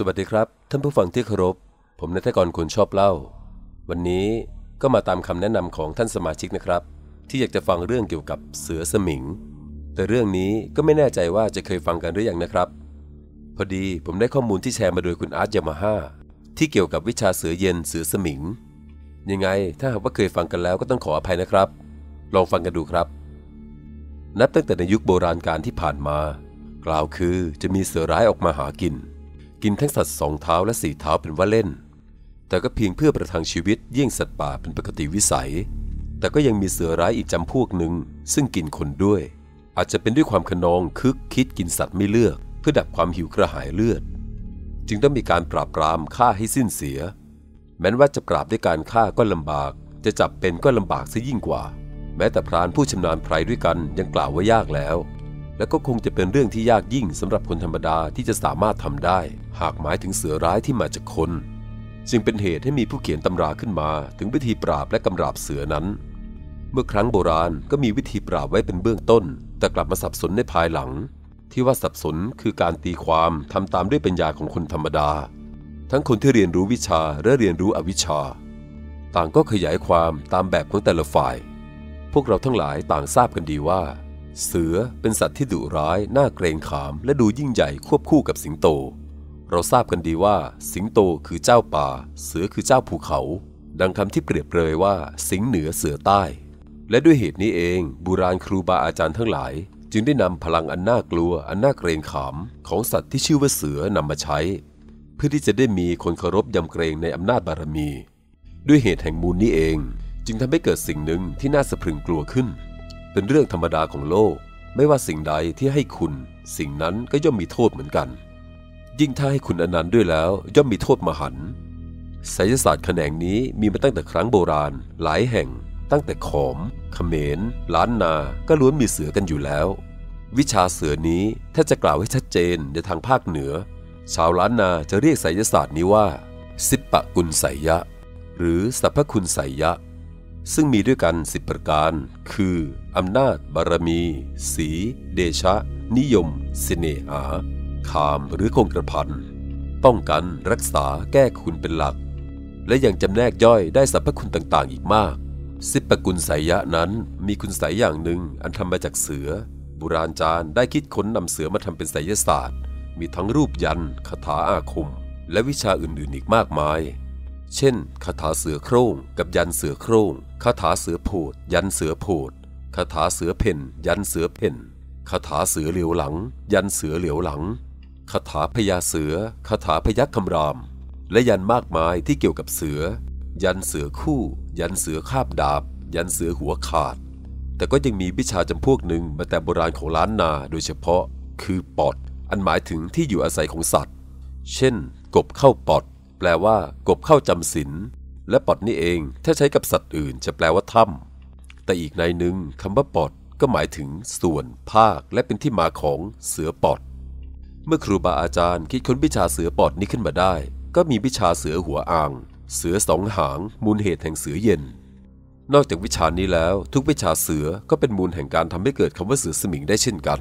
สวัสดีครับ ท่านผู้ฟังที่เคารพ ผมนัทกรคนชอบเล่า วันนี้ก็มาตามคำแนะนำของท่านสมาชิกนะครับ ที่อยากจะฟังเรื่องเกี่ยวกับเสือสมิง แต่เรื่องนี้ก็ไม่แน่ใจว่าจะเคยฟังกันหรือยังนะครับ พอดีผมได้ข้อมูลที่แชร์มาโดยคุณอาร์ตยามาฮ่าที่เกี่ยวกับวิชาเสือเย็นเสือสมิง ยังไงถ้าหากว่าเคยฟังกันแล้วก็ต้องขออภัยนะครับ ลองฟังกันดูครับ นับตั้งแต่ในยุคโบราณกาลที่ผ่านมา กล่าวคือจะมีเสือร้ายออกมาหากิน กินทั้งสัตว์สองเท้าและสี่เท้าเป็นว่าเล่น แต่ก็เพียงเพื่อประทังชีวิตเยี่ยงสัตว์ป่าเป็นปกติวิสัย แต่ก็ยังมีเสือร้ายอีกจำพวกหนึ่งซึ่งกินคนด้วย อาจจะเป็นด้วยความขนองคึกคิดกินสัตว์ไม่เลือก เพื่อดับความหิวกระหายเลือด จึงต้องมีการปราบปรามฆ่าให้สิ้นเสีย แม้ว่าจะปราบด้วยการฆ่าก็ลำบาก จะจับเป็นก็ลำบากซะยิ่งกว่า แม้แต่พรานผู้ชำนาญไพรด้วยกันยังกล่าวว่ายากแล้ว และก็คงจะเป็นเรื่องที่ยากยิ่งสำหรับคนธรรมดาที่จะสามารถทำได้ หากหมายถึงเสือร้ายที่มาจากคนจึงเป็นเหตุให้มีผู้เขียนตำราขึ้นมา ถึงวิธีปราบและกำราบเสือนั้น เมื่อครั้งโบราณก็มีวิธีปราบไว้เป็นเบื้องต้น แต่กลับมาสับสนในภายหลัง ที่ว่าสับสนคือการตีความทำตามด้วยปัญญาของคนธรรมดา ทั้งคนที่เรียนรู้วิชาและเรียนรู้อวิชชา ต่างก็ขยายความตามแบบของแต่ละฝ่าย พวกเราทั้งหลายต่างทราบกันดีว่า เสือเป็นสัตว์ที่ดุร้าย น่าเกรงขาม และดูยิ่งใหญ่ควบคู่กับสิงโต เราทราบกันดีว่า สิงโตคือเจ้าป่า เสือคือเจ้าภูเขา ดังคำที่เปรียบเปรยว่า สิงเหนือเสือใต้ และด้วยเหตุนี้เองบุราณครูบาอาจารย์ทั้งหลาย จึงได้นำพลังอันน่ากลัว อันน่าเกรงขาม ของสัตว์ที่ชื่อว่าเสือนำมาใช้ เพื่อที่จะได้มีคนเคารพยำเกรงในอำนาจบารมี ด้วยเหตุแห่งมูลนี้เอง จึงทำให้เกิดสิ่งหนึ่งที่น่าสะพรึงกลัวขึ้น เป็นเรื่องธรรมดาของโลก ไม่ว่าสิ่งใดที่ให้คุณ สิ่งนั้นก็ย่อมมีโทษเหมือนกัน ยิ่งถ้าให้คุณอนันต์ด้วยแล้ว ย่อมมีโทษมหันต์ไสยศาสตร์แขนงนี้มีมาตั้งแต่ครั้งโบราณ หลายแห่ง ตั้งแต่ขอมเขมร ล้านนา ก็ล้วนมีเสือกันอยู่แล้ว วิชาเสือนี้ถ้าจะกล่าวให้ชัดเจนในทางภาคเหนือ ชาวล้านนาจะเรียกไสยศาสตร์นี้ว่า สิปปะกุลไสยะ หรือสัพพคุณไสยะ ซึ่งมีด้วยกันสิบประการ คือ อำนาจบารมี สี เดชะ นิยมเสน่หาคามหรือคงกระพัน ป้องกันรักษาแก้คุณเป็นหลัก และยังจำแนกย่อยได้สรรพคุณต่างๆ อีกมากสิบปกุลไสยะนั้นมีคุณไสยอย่างหนึ่งอันทำมาจากเสือบุราณจารย์ได้คิดค้นนำเสือมาทำเป็นไสยศาสตร์ มีทั้งรูปยันคาถาอาคม และวิชาอื่นๆอีกมากมาย เช่นคาถาเสือโคร่งกับยันเสือโคร่งคาถาเสือโผดยันเสือโผดคาถาเสือเพ่นยันเสือเพ่นคาถาเสือเหลียวหลัง ยันเสือเหลียวหลังคาถาพญาเสือคาถาพยัคฆ์คำราม และยันมากมายที่เกี่ยวกับเสือ ยันเสือคู่ ยันเสือคาบดาบ ยันเสือหัวขาด แต่ก็ยังมีวิชาจำพวกหนึ่งมาแต่โบราณของล้านนาโดยเฉพาะ คือปอด อันหมายถึงที่อยู่อาศัยของสัตว์ เช่น กบเข้าปอด แปลว่ากบเข้าจำศีลและปอดนี่เองถ้าใช้กับสัตว์อื่นจะแปลว่าถ้ำแต่อีกในหนึ่งคำว่าปอดก็หมายถึงส่วน ภาค และเป็นที่มาของเสือปอด เมื่อครูบาอาจารย์คิดค้นวิชาเสือปอดนี้ขึ้นมาได้ ก็มีวิชาเสือหัวอ่าง เสือสองหาง มูลเหตุแห่งเสือเย็น นอกจากวิชานี้แล้ว ทุกวิชาเสือก็เป็นมูลแห่งการทำให้เกิดคำว่าเสือสมิงได้เช่นกัน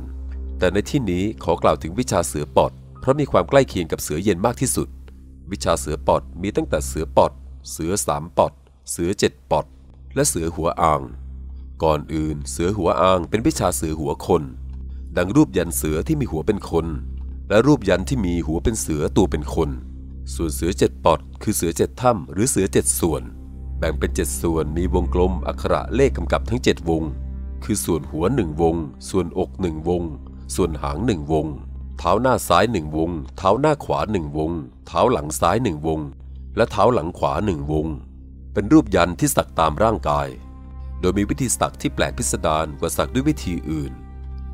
แต่ในที่นี้ขอกล่าวถึงวิชาเสือปอด เพราะมีความใกล้เคียงกับเสือเย็นมากที่สุด วิชาเสือปอดมีตั้งแต่เสือปอด เสือสามปอด เสือเจ็ดปอด และเสือหัวอ่าง ก่อนอื่นเสือหัวอ่างเป็นวิชาเสือหัวคน ดังรูปยันเสือที่มีหัวเป็นคน และรูปยันที่มีหัวเป็นเสือตัวเป็นคน ส่วนเสือเจ็ดปอด คือเสือเจ็ดถ้ำหรือเสือเจ็ดส่วน แบ่งเป็นเจ็ดส่วนมีวงกลมอักขระเลขกำกับทั้งเจ็ดวง คือส่วนหัวหนึ่งวง ส่วนอกหนึ่งวง ส่วนหางหนึ่งวง เท้าหน้าซ้ายหนึ่งวง เท้าหน้าขวาหนึ่งวง เท้าหลังซ้ายหนึ่งวง และเท้าหลังขวาหนึ่งวง เป็นรูปยันที่สักตามร่างกาย โดยมีวิธีสักที่แปลกพิสดารกว่าสักด้วยวิธีอื่น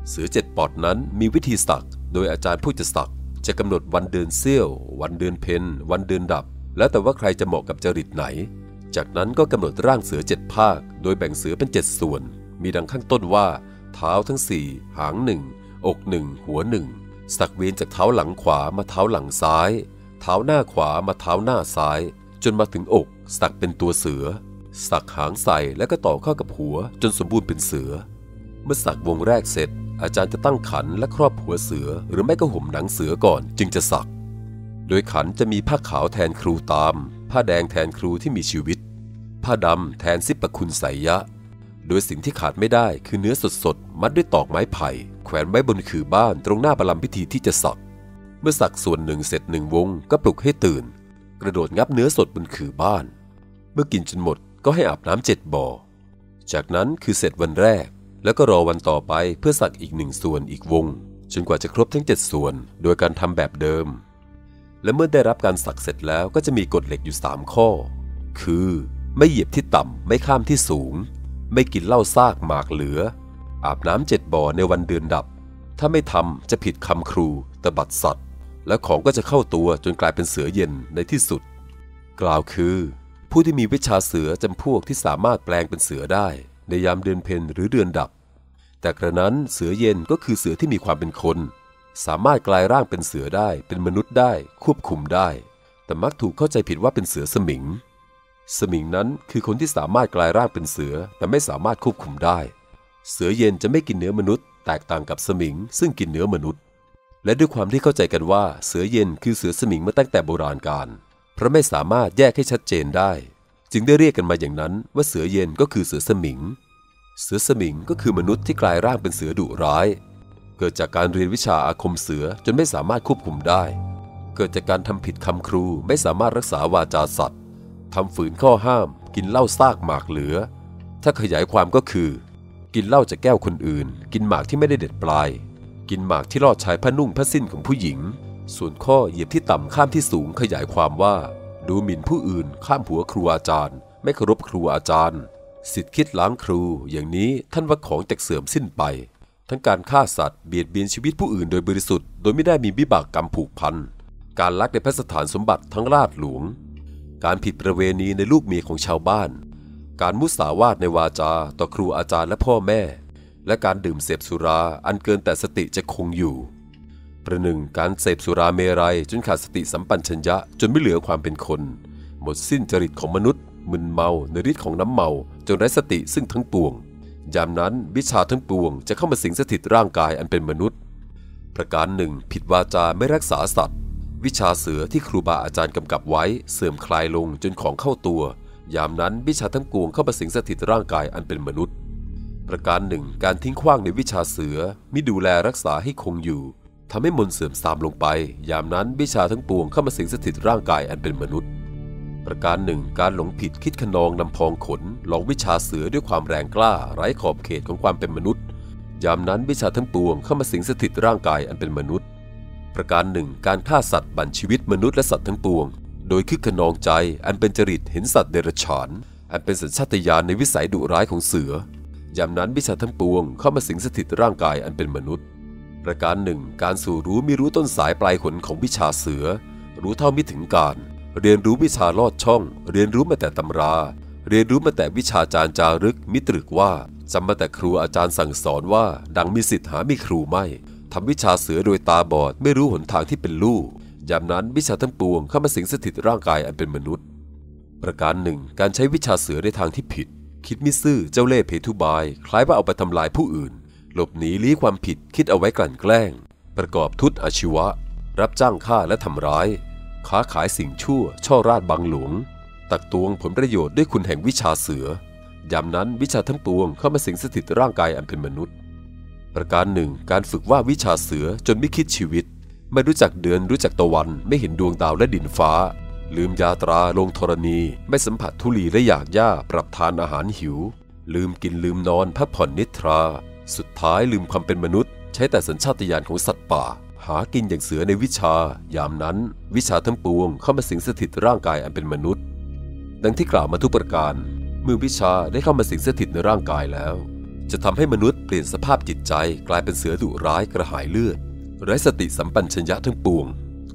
เสือเจ็ดปอดนั้นมีวิธีสักโดยอาจารย์ผู้จะสักจะกำหนดวันเดือนเสี้ยว วันเดือนเพนวันเดือนดับ แล้วแต่ว่าใครจะเหมาะกับจริตไหน จากนั้นก็กำหนดร่างเสือเจ็ดภาค โดยแบ่งเสือเป็นเจ็ดส่วน มีดังข้างต้นว่า เท้าทั้งสี่หางหนึ่งอกหนึ่งหัวหนึ่ง สักเวียนจากเท้าหลังขวามาเท้าหลังซ้าย เท้าหน้าขวามาเท้าหน้าซ้าย จนมาถึงอก สักเป็นตัวเสือ สักหางใส่แล้วก็ต่อเข้ากับหัวจนสมบูรณ์เป็นเสือ เมื่อสักวงแรกเสร็จ อาจารย์จะตั้งขันและครอบหัวเสือ หรือไม่ก็ห่มหนังเสือก่อนจึงจะสัก โดยขันจะมีผ้าขาวแทนครูตาม ผ้าแดงแทนครูที่มีชีวิต ผ้าดำแทนสิบประคุณไสยะ โดยสิ่งที่ขาดไม่ได้คือเนื้อสดๆ มัดด้วยตอกไม้ไผ่ แขวนไว้บนขื่อบ้านตรงหน้าประลำพิธีที่จะสัก เมื่อสักส่วนหนึ่งเสร็จหนึ่งวงก็ปลุกให้ตื่น กระโดดงับเนื้อสดบนขื่อบ้าน เมื่อกินจนหมดก็ให้อาบน้ำเจ็ดบ่อ จากนั้นคือเสร็จวันแรก แล้วก็รอวันต่อไปเพื่อสักอีกหนึ่งส่วนอีกวง จนกว่าจะครบทั้งเจ็ดส่วน โดยการทำแบบเดิม และเมื่อได้รับการสักเสร็จแล้วก็จะมีกฎเหล็กอยู่ 3 ข้อ คือ ไม่เหยียบที่ต่ำไม่ข้ามที่สูง ไม่กินเหล้าซากหมากเหลือ อาบน้ำเจ็ดบ่อในวันเดือนดับ ถ้าไม่ทำจะผิดคำครูตบัดสัตว์ และของก็จะเข้าตัวจนกลายเป็นเสือเย็นในที่สุด กล่าวคือ ผู้ที่มีวิชาเสือจำพวกที่สามารถแปลงเป็นเสือได้ ในยามเดือนเพ็ญหรือเดือนดับ แต่กระนั้นเสือเย็นก็คือเสือที่มีความเป็นคน สามารถกลายร่างเป็นเสือได้เป็นมนุษย์ได้ควบคุมได้ แต่มักถูกเข้าใจผิดว่าเป็นเสือสมิง สมิงนั้นคือคนที่สามารถกลายร่างเป็นเสือแต่ไม่สามารถควบคุมได้ เสือเย็นจะไม่กินเนื้อมนุษย์ แตกต่างกับสมิงซึ่งกินเนื้อมนุษย์ และด้วยความที่เข้าใจกันว่าเสือเย็นคือเสือสมิงมาตั้งแต่โบราณกาลเพราะไม่สามารถแยกให้ชัดเจนได้ จึงได้เรียกกันมาอย่างนั้นว่าเสือเย็นก็คือเสือสมิง เสือสมิงก็คือมนุษย์ที่กลายร่างเป็นเสือดุร้าย เกิดจากการเรียนวิชาอาคมเสือจนไม่สามารถควบคุมได้ เกิดจากการทำผิดคำครูไม่สามารถรักษาวาจาสัตว์ ทำฝืนข้อห้าม กินเหล้าซากหมากเหลือ ถ้าขยายความก็คือ กินเหล้าจากแก้วคนอื่น กินหมากที่ไม่ได้เด็ดปลาย กินหมากที่ลอดชายผ้านุ่งผ้าสิ้นของผู้หญิง ส่วนข้อเหยียบที่ต่ำข้ามที่สูงขยายความว่า ดูหมิ่นผู้อื่น ข้ามหัวครูอาจารย์ ไม่เคารพครูอาจารย์ สิทธิคิดล้างครู อย่างนี้ท่านว่าของแตกเสื่อมสิ้นไป ทั้งการฆ่าสัตว์เบียดเบียนชีวิตผู้อื่นโดยบริสุทธิ์โดยไม่ได้มีวิบากกรรมผูกพันการลักในพระสถานสมบัติทั้งราชหลวง การผิดประเวณีในลูกเมียของชาวบ้าน การมุสาวาทในวาจาต่อครูอาจารย์และพ่อแม่ และการดื่มเสพสุราอันเกินแต่สติจะคงอยู่ ประหนึ่งการเสพสุราเมรัยจนขาดสติสัมปันชัญญะจนไม่เหลือความเป็นคน หมดสิ้นจริตของมนุษย์ มึนเมาในฤทธิ์ของน้ำเมาจนไร้สติซึ่งทั้งปวง ยามนั้นวิชาทั้งปวงจะเข้ามาสิงสถิตร่างกายอันเป็นมนุษย์ ประการหนึ่งผิดวาจาไม่รักษาสัตว์ วิชาเสือที่ครูบาอาจารย์กำกับไว้เสื่อมคลายลงจนของเข้าตัว ยามนั้นวิชาทั้งปวงเข้ามาสิงสถิตร่างกายอันเป็นมนุษย์ ประการหนึ่ง การทิ้งขว้างในวิชาเสือมิดูแลรักษาให้คงอยู่ทำให้มนต์เสื่อมทรามลงไป ยามนั้นวิชาทั้งปวงเข้ามาสิงสถิตร่างกายอันเป็นมนุษย์ ประการหนึ่ง การหลงผิดคิดขนองนำพองขนหลงวิชาเสือด้วยความแรงกล้า ไร้ขอบเขตของความเป็นมนุษย์ ยามนั้นวิชาทั้งปวงเข้ามาสิงสถิตร่างกายอันเป็นมนุษย์ ประการหนึ่งการฆ่าสัตว์บั่นชีวิตมนุษย์และสัตว์ทั้งปวง โดยคึกขนองใจอันเป็นจริตเห็นสัตว์เดรัจฉาน อันเป็นสัญชาตญาณในวิสัยดุร้ายของเสือยามนั้นวิชาทั้งปวงเข้ามาสิงสถิตร่างกายอันเป็นมนุษย์ ประการหนึ่งการสู่รู้ม่รู้ต้นสายปลายขนของวิชาเสือ รู้เท่าม่ถึงการ เรียนรู้วิชาลอดช่อง เรียนรู้มาแต่ตำรา เรียนรู้มาแต่วิชาจารย์จารึกมิตรึกว่าจำมาแต่ครูอาจารย์สั่งสอนว่า ดังมีสิทธิ์หามีครูไม่ ทำวิชาเสือโดยตาบอดไม่รู้หนทางที่เป็นลู่ยามนั้นวิชาทั้งปวงเข้ามาสิงสถิตร่างกายอันเป็นมนุษย์ ประการหนึ่ง การใช้วิชาเสือในทางที่ผิด คิดมิซื่อเจ้าเล่ห์เพทุบาย คล้ายว่าเอาไปทำลายผู้อื่น หลบหนีลี้ความผิดคิดเอาไว้กลั่นแกล้ง ประกอบทุตอาชีวะ รับจ้างฆ่าและทำร้าย ค้าขายสิ่งชั่ว ช่อราดบังหลวง ตักตวงผลประโยชน์ด้วยคุณแห่งวิชาเสือยามนั้นวิชาทั้งปวงเข้ามาสิงสถิตร่างกายอันเป็นมนุษย์ ประการหนึ่ง การฝึกว่าวิชาเสือจนไม่คิดชีวิต ไม่รู้จักเดือนรู้จักตะวันไม่เห็นดวงดาวและดินฟ้า ลืมยาตราลงธรณี ไม่สัมผัสทุลีและอยากหญ้าปรับทานอาหารหิว ลืมกินลืมนอนพักผ่อนนิทรา สุดท้ายลืมความเป็นมนุษย์ ใช้แต่สัญชาตญาณของสัตว์ป่า หากินอย่างเสือในวิชา ยามนั้น วิชาทั้งปวงเข้ามาสิงสถิตร่างกายอันเป็นมนุษย์ ดังที่กล่าวมาทุกประการ เมื่อวิชาได้เข้ามาสิงสถิตในร่างกายแล้ว จะทำให้มนุษย์เปลี่ยนสภาพจิตใจกลายเป็นเสือดุร้ายกระหายเลือดไร้สติสัมปันชัญญะทั้งปวง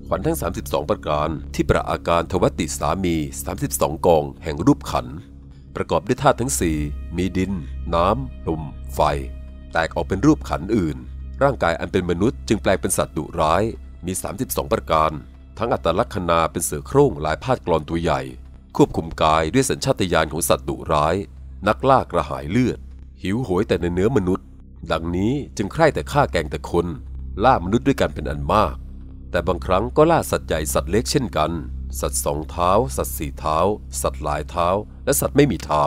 ขวัญทั้ง 32 ประการที่ประอาการทวติสามี 32 กองแห่งรูปขัน ประกอบด้วยธาตุทั้ง 4 มีดิน น้ำลมไฟ แตกออกเป็นรูปขันอื่น ร่างกายอันเป็นมนุษย์จึงแปลงเป็นสัตว์ดุร้ายมี 32 ประการ ทั้งอัตลักษณาเป็นเสือโคร่งลายพาดกรอนตัวใหญ่ ควบคุมกายด้วยสัญชาตญาณของสัตว์ดุร้าย นักล่ากระหายเลือด หิวโหยแต่ในเนื้อมนุษย์ ดังนี้จึงใคร่แต่ฆ่าแกงแต่คน ล่ามนุษย์ด้วยกันเป็นอันมาก แต่บางครั้งก็ล่าสัตว์ใหญ่สัตว์เล็กเช่นกัน สัตว์สองเท้า สัตว์สี่เท้า สัตว์หลายเท้า และสัตว์ไม่มีเท้า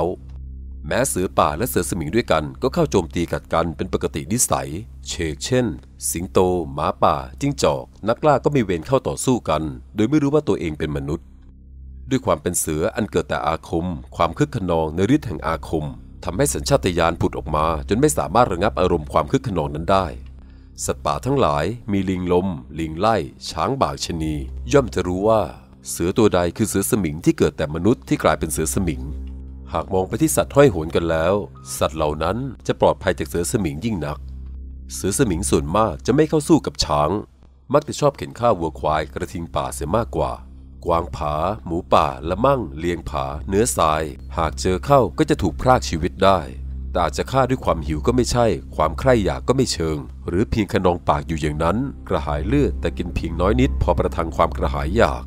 แม้เสือป่าและเสือสมิงด้วยกันก็เข้าโจมตีกัดกันเป็นปกตินิสัย เชกเช่น สิงโต หมาป่า จิ้งจอก นักล่าก็มีเวรเข้าต่อสู้กัน โดยไม่รู้ว่าตัวเองเป็นมนุษย์ ด้วยความเป็นเสืออันเกิดแต่อาคม ความคึกขนองในฤทธิ์แห่งอาคม ทำให้สัญชาตญาณผุดออกมา จนไม่สามารถระงับอารมณ์ความคึกขนองนั้นได้ สัตว์ป่าทั้งหลายมีลิงลม ลิงไล่ ช้างบากชนี ย่อมจะรู้ว่า เสือตัวใดคือเสือสมิงที่เกิดแต่มนุษย์ที่กลายเป็นเสือสมิง หากมองไปที่สัตว์ห้อยโหนกันแล้ว สัตว์เหล่านั้นจะปลอดภัยจากเสือสมิงยิ่งนัก เสือสมิงส่วนมากจะไม่เข้าสู้กับช้าง มักจะชอบเข็นฆ่าวัวควายกระทิงป่าเสียมากกว่า กวางผา หมูป่า ละมั่ง เลียงผา เนื้อทราย หากเจอเข้าก็จะถูกพรากชีวิตได้ แต่อาจจะฆ่าด้วยความหิวก็ไม่ใช่ ความใคร่อยากก็ไม่เชิง หรือเพียงขนองปากอยู่อย่างนั้น กระหายเลือดแต่กินเพียงน้อยนิด พอประทังความกระหายอยาก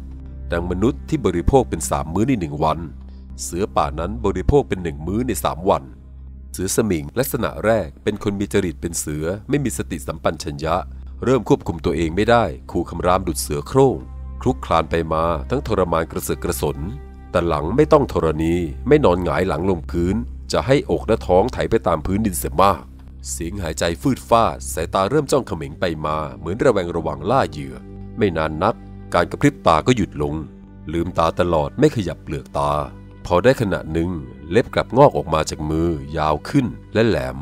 ดังมนุษย์ที่บริโภคเป็นสามมื้อในหนึ่งวัน เสือป่านั้นบริโภคเป็นหนึ่งมื้อในสามวัน เสือสมิงลักษณะแรกเป็นคนมีจริตเป็นเสือ ไม่มีสติสัมปันชัญญะ เริ่มควบคุมตัวเองไม่ได้ ขู่คำรามดุดเสือโคร่ง ลุกคลานไปมาทั้งทรมานกระเสือกกระสน แต่หลังไม่ต้องธรณีไม่นอนหงายหลังลงพื้น จะให้อกและท้องไถไปตามพื้นดินเสียมาก เสียงหายใจฟืดฟาดสายตาเริ่มจ้องเขม็งไปมาเหมือนระแวงระวังล่าเหยื่อ ไม่นานนัก การกระพริบตาก็หยุดลง ลืมตาตลอดไม่ขยับเปลือกตา พอได้ขณะหนึ่งเล็บกลับงอกออกมาจากมือยาวขึ้นและแหลม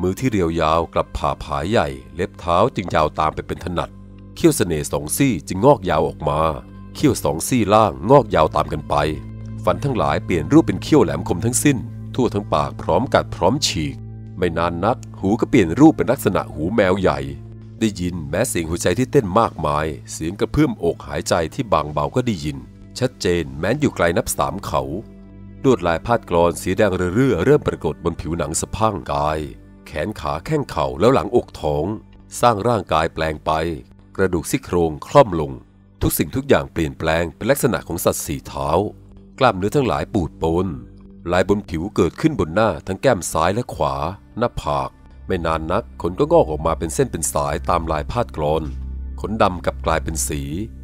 มือที่เรียวยาวกลับผ่าผายใหญ่ เล็บเท้าจึงยาวตามไปเป็นถนัด เขี้ยวเสน่ห์สองซี่จึงงอกยาวออกมา เขี้ยวสองซี่ล่างงอกยาวตามกันไป ฟันทั้งหลายเปลี่ยนรูปเป็นเขี้ยวแหลมคมทั้งสิ้น ทั่วทั้งปากพร้อมกัดพร้อมฉีก ไม่นานนัก หูก็เปลี่ยนรูปเป็นลักษณะหูแมวใหญ่ ได้ยินแม้เสียงหัวใจที่เต้นมากมาย เสียงกระเพื่อมอกหายใจที่บางเบาก็ได้ยิน ชัดเจนแม้นอยู่ไกลนับสามเขาลวดลายพาดกรอนสีแดงเรื่อเริ่มปรากฏบนผิวหนังสะพังกาย แขนขาแข้งเข่าแล้วหลังอกท้อง สร้างร่างกายแปลงไป กระดูกซี่โครงคล่อมลง ทุกสิ่งทุกอย่างเปลี่ยนแปลงเป็นลักษณะของสัตว์สี่เท้า กล้ามเนื้อทั้งหลายปูดโปนลายบนผิวเกิดขึ้นบนหน้าทั้งแก้มซ้ายและขวา หน้าผาก ไม่นานนักขนก็งอกออกมาเป็นเส้นเป็นสายตามลายพาดกรอนขนดำกับกลายเป็นสี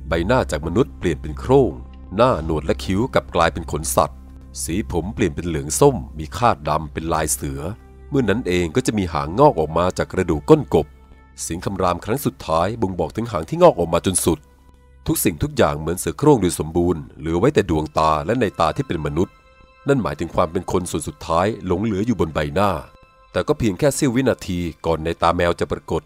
ใบหน้าจากมนุษย์เปลี่ยนเป็นโครงหน้าหนวดและคิ้วกับกลายเป็นขนสัตว์ สีผมเปลี่ยนเป็นเหลืองส้ม มีคาดดำเป็นลายเสือ เมื่อนนั้นเองก็จะมีหางงอกออกมาจากกระดูกก้นกบ เสียงคำรามครั้งสุดท้ายบ่งบอกถึงหางที่งอกออกมาจนสุด ทุกสิ่งทุกอย่างเหมือนเสือโคร่งโดยสมบูรณ์เหลือไว้แต่ดวงตาและในตาที่เป็นมนุษย์ นั่นหมายถึงความเป็นคนส่วนสุดท้ายหลงเหลืออยู่บนใบหน้า แต่ก็เพียงแค่เสี้ยววินาทีก่อนในตาแมวจะปรากฏ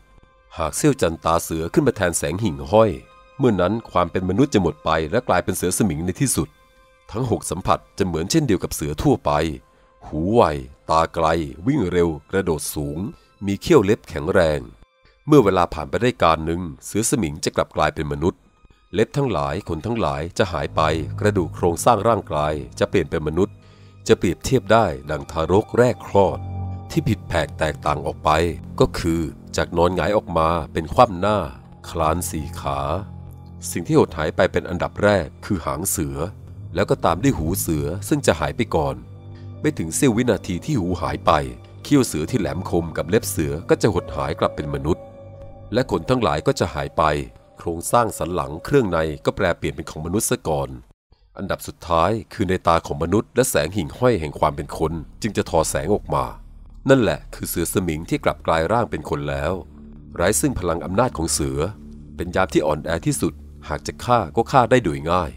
หากเสี้ยวจันตาเสือขึ้นมาแทนแสงหิ่งห้อย เมื่อนนั้นความเป็นมนุษย์จะหมดไปและกลายเป็นเสือสมิงในที่สุด ทั้งหกสัมผัสจะเหมือนเช่นเดียวกับเสือทั่วไป หูไวตาไกล วิ่งเร็ว กระโดดสูง มีเขี้ยวเล็บแข็งแรง เมื่อเวลาผ่านไปได้การหนึ่งเสือสมิงจะกลับกลายเป็นมนุษย์ เล็บทั้งหลายขนทั้งหลายจะหายไป กระดูกโครงสร้างร่างกายจะเปลี่ยนเป็นมนุษย์ จะเปรียบเทียบได้ดังทารกแรกคลอด ที่ผิดแผกแตกต่างออกไป ก็คือจากนอนหงายออกมาเป็นคว่ำหน้า คลานสี่ขา สิ่งที่หดหายไปเป็นอันดับแรกคือหางเสือ แล้วก็ตามด้วยหูเสือซึ่งจะหายไปก่อน ไม่ถึงเสี้ยววินาทีที่หูหายไปเขี้ยวเสือที่แหลมคมกับเล็บเสือก็จะหดหายกลับเป็นมนุษย์ และขนทั้งหลายก็จะหายไป โครงสร้างสันหลังเครื่องในก็แปลเปลี่ยนเป็นของมนุษย์ซะก่อน อันดับสุดท้ายคือในตาของมนุษย์ และแสงหิ่งห้อยแห่งความเป็นคน จึงจะทอแสงออกมา นั่นแหละคือเสือสมิงที่กลับกลายร่างเป็นคนแล้ว ไร้ซึ่งพลังอำนาจของเสือ เป็นยามที่อ่อนแอที่สุด หากจะฆ่าก็ฆ่าได้โดยง่าย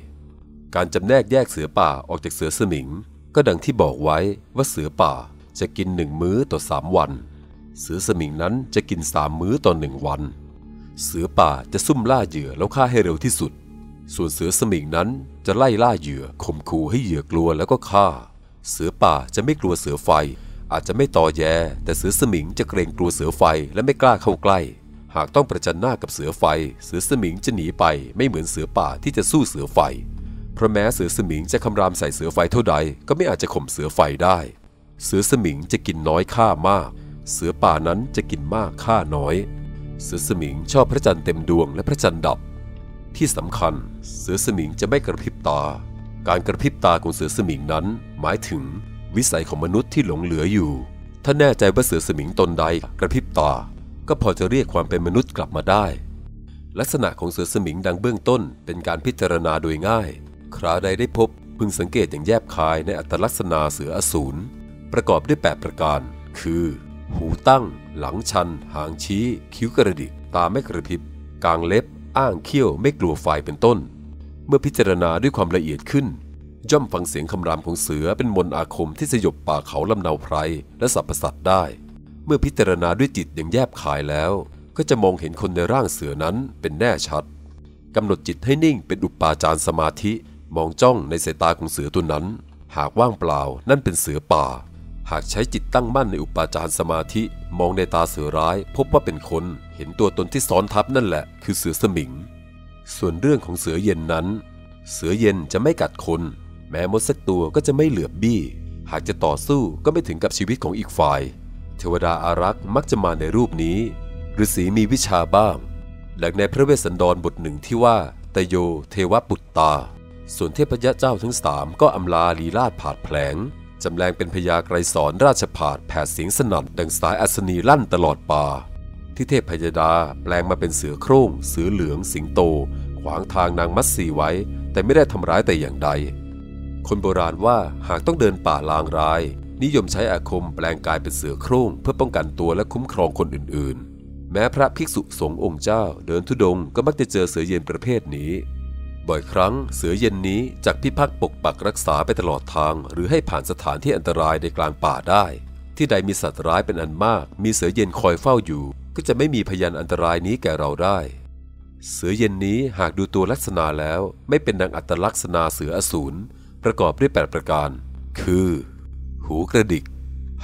การจำแนกแยกเสือป่าออกจากเสือสมิง ก็ดังที่บอกไว้ว่าเสือป่าจะกินหนึ่งมื้อต่อสามวัน เสือสมิงนั้นจะกินสามมื้อต่อหนึ่งวัน เสือป่าจะซุ่มล่าเหยื่อแล้วฆ่าให้เร็วที่สุด ส่วนเสือสมิงนั้นจะไล่ล่าเหยื่อข่มขู่ให้เหยื่อกลัวแล้วก็ฆ่า เสือป่าจะไม่กลัวเสือไฟ อาจจะไม่ต่อแย แต่เสือสมิงจะเกรงกลัวเสือไฟและไม่กล้าเข้าใกล้ หากต้องประจันหน้ากับเสือไฟ เสือสมิงจะหนีไปไม่เหมือนเสือป่าที่จะสู้เสือไฟ เพราะแม้เสือสมิงจะคำรามใส่เสือไฟเท่าใด ก็ไม่อาจจะข่มเสือไฟได้ เสือสมิงจะกินน้อยฆ่ามาก เสือป่านั้นจะกินมากฆ่าน้อย เสือสมิงชอบพระจันทร์เต็มดวงและพระจันทร์ดับ ที่สำคัญเสือสมิงจะไม่กระพริบตา การกระพริบตาของเสือสมิงนั้น หมายถึงวิสัยของมนุษย์ที่หลงเหลืออยู่ ถ้าแน่ใจว่าเสือสมิงตนใดกระพริบตา ก็พอจะเรียกความเป็นมนุษย์กลับมาได้ ลักษณะของเสือสมิงดังเบื้องต้นเป็นการพิจารณาโดยง่าย คราใดได้พบพึงสังเกตอย่างแยบคายในอัตลักษณะเสืออสูรประกอบด้วย 8 ประการ คือ หูตั้ง หลังชัน หางชี้ คิ้วกระดิก ตาไม่กระพริบ กางเล็บ อ้างเขี้ยว ไม่กลัวไฟเป็นต้น เมื่อพิจารณาด้วยความละเอียดขึ้น ย่อมฟังเสียงคำรามของเสือเป็นมนต์อาคมที่สยบป่าเขาลำเนาไพรและสรรพสัตว์ได้ เมื่อพิจารณาด้วยจิตอย่างแยบคายแล้ว ก็จะมองเห็นคนในร่างเสือนั้นเป็นแน่ชัดกำหนดจิตให้นิ่งเป็นอุปาจารสมาธิมองจ้องในสายตาของเสือตัวนั้น หากว่างเปล่านั่นเป็นเสือป่า หากใช้จิตตั้งมั่นในอุปาจารสมาธิมองในตาเสือร้าย พบว่าเป็นคนเห็นตัวตนที่ซ้อนทับนั่นแหละ คือเสือสมิง ส่วนเรื่องของเสือเย็นนั้น เสือเย็นจะไม่กัดคน แม้มดสักตัวก็จะไม่เหลือบบี้ หากจะต่อสู้ก็ไม่ถึงกับชีวิตของอีกฝ่าย เทวดาอารักษ์มักจะมาในรูปนี้ฤาษีมีวิชาบ้างหลังในพระเวสสันดรบทหนึ่งที่ว่าตโยเทวปุตตา ส่วนเทพยะเจ้าทั้งสามก็อำลาลีลาดผาดแผลง จำแรงเป็นพญาไกรสอนราชผาดแผดเสียงสนั่นดังสายอัศนีลั่นตลอดป่า ที่เทพพยดาแปลงมาเป็นเสือโคร่งเสือเหลือง สิงโต ขวางทางนางมัตสีไว้ แต่ไม่ได้ทำร้ายแต่อย่างใด คนโบราณว่าหากต้องเดินป่าลางราย นิยมใช้อาคมแปลงกายเป็นเสือโคร่งเพื่อป้องกันตัวและคุ้มครองคนอื่นๆ แม้พระภิกษุสงฆ์องค์เจ้า เดินทุดงก็มักจะเจอเสือเย็นประเภทนี้ บ่อยครั้งเสือเย็นนี้จากพิพักปกปักรักษาไปตลอดทาง หรือให้ผ่านสถานที่อันตรายในกลางป่าได้ ที่ใดมีสัตว์ร้ายเป็นอันมาก มีเสือเย็นคอยเฝ้าอยู่ ก็จะไม่มีพยานอันตรายนี้แก่เราได้ เสือเย็นนี้หากดูตัวลักษณะแล้วไม่เป็นดังอัตลักษณะเสืออสูรประกอบด้วย 8 ประการ คือ หูกระดิก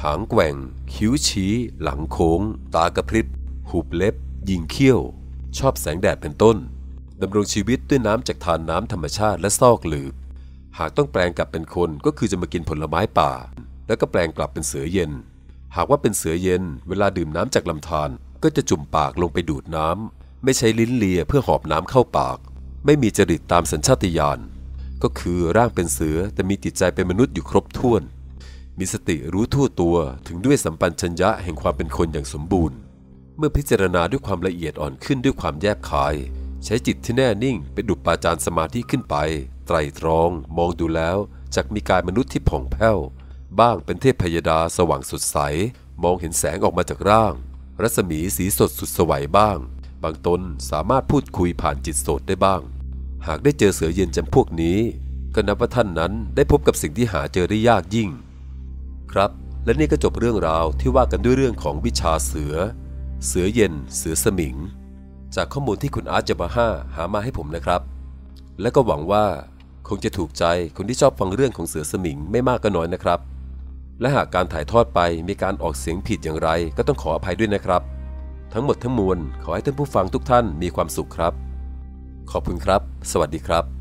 หางแกว่ง คิ้วชี้ หลังโค้ง ตากระพริบ หูบเล็บ ยิงเขี้ยว ชอบแสงแดดเป็นต้น ดำรงชีวิตด้วยน้ำจากทานน้ำธรรมชาติและซอกหลืบ หากต้องแปลงกลับเป็นคนก็คือจะมากินผลไม้ป่า แล้วก็แปลงกลับเป็นเสือเย็น หากว่าเป็นเสือเย็น เวลาดื่มน้ำจากลำธารก็จะจุ่มปากลงไปดูดน้ำไม่ใช้ลิ้นเลียเพื่อหอบน้ำเข้าปาก ไม่มีจริตตามสัญชาตญาณก็คือร่างเป็นเสือแต่มีจิตใจเป็นมนุษย์อยู่ครบถ้วน มีสติรู้ทั่วตัวถึงด้วยสัมปันชัญญะแห่งความเป็นคนอย่างสมบูรณ์ เมื่อพิจารณาด้วยความละเอียดอ่อนขึ้นด้วยความแยบคาย ใช้จิตที่แน่นิ่งเป็นดุจปาจารสมาธิขึ้นไป ไตรตรอง มองดูแล้วจักมีกายมนุษย์ที่ผ่องแผ้ว บ้างเป็นเทพพยดาสว่างสดใส มองเห็นแสงออกมาจากร่าง รัศมีสีสดสุดสวัยบ้าง บางตนสามารถพูดคุยผ่านจิตโสดได้บ้าง หากได้เจอเสือเย็นจำพวกนี้ ก็นับว่าท่านนั้นได้พบกับสิ่งที่หาเจอได้ยากยิ่ง ครับ และนี่ก็จบเรื่องราวที่ว่ากันด้วยเรื่องของวิชาเสือ เสือเย็น เสือสมิง จากข้อมูลที่คุณอาร์ตจะมาห้าหามาให้ผมนะครับ และก็หวังว่าคงจะถูกใจคนที่ชอบฟังเรื่องของเสือสมิงไม่มากก็น้อยนะครับ และหากการถ่ายทอดไปมีการออกเสียงผิดอย่างไร ก็ต้องขออภัยด้วยนะครับ ทั้งหมดทั้งมวลขอให้ท่านผู้ฟังทุกท่านมีความสุขครับ ขอบคุณครับ สวัสดีครับ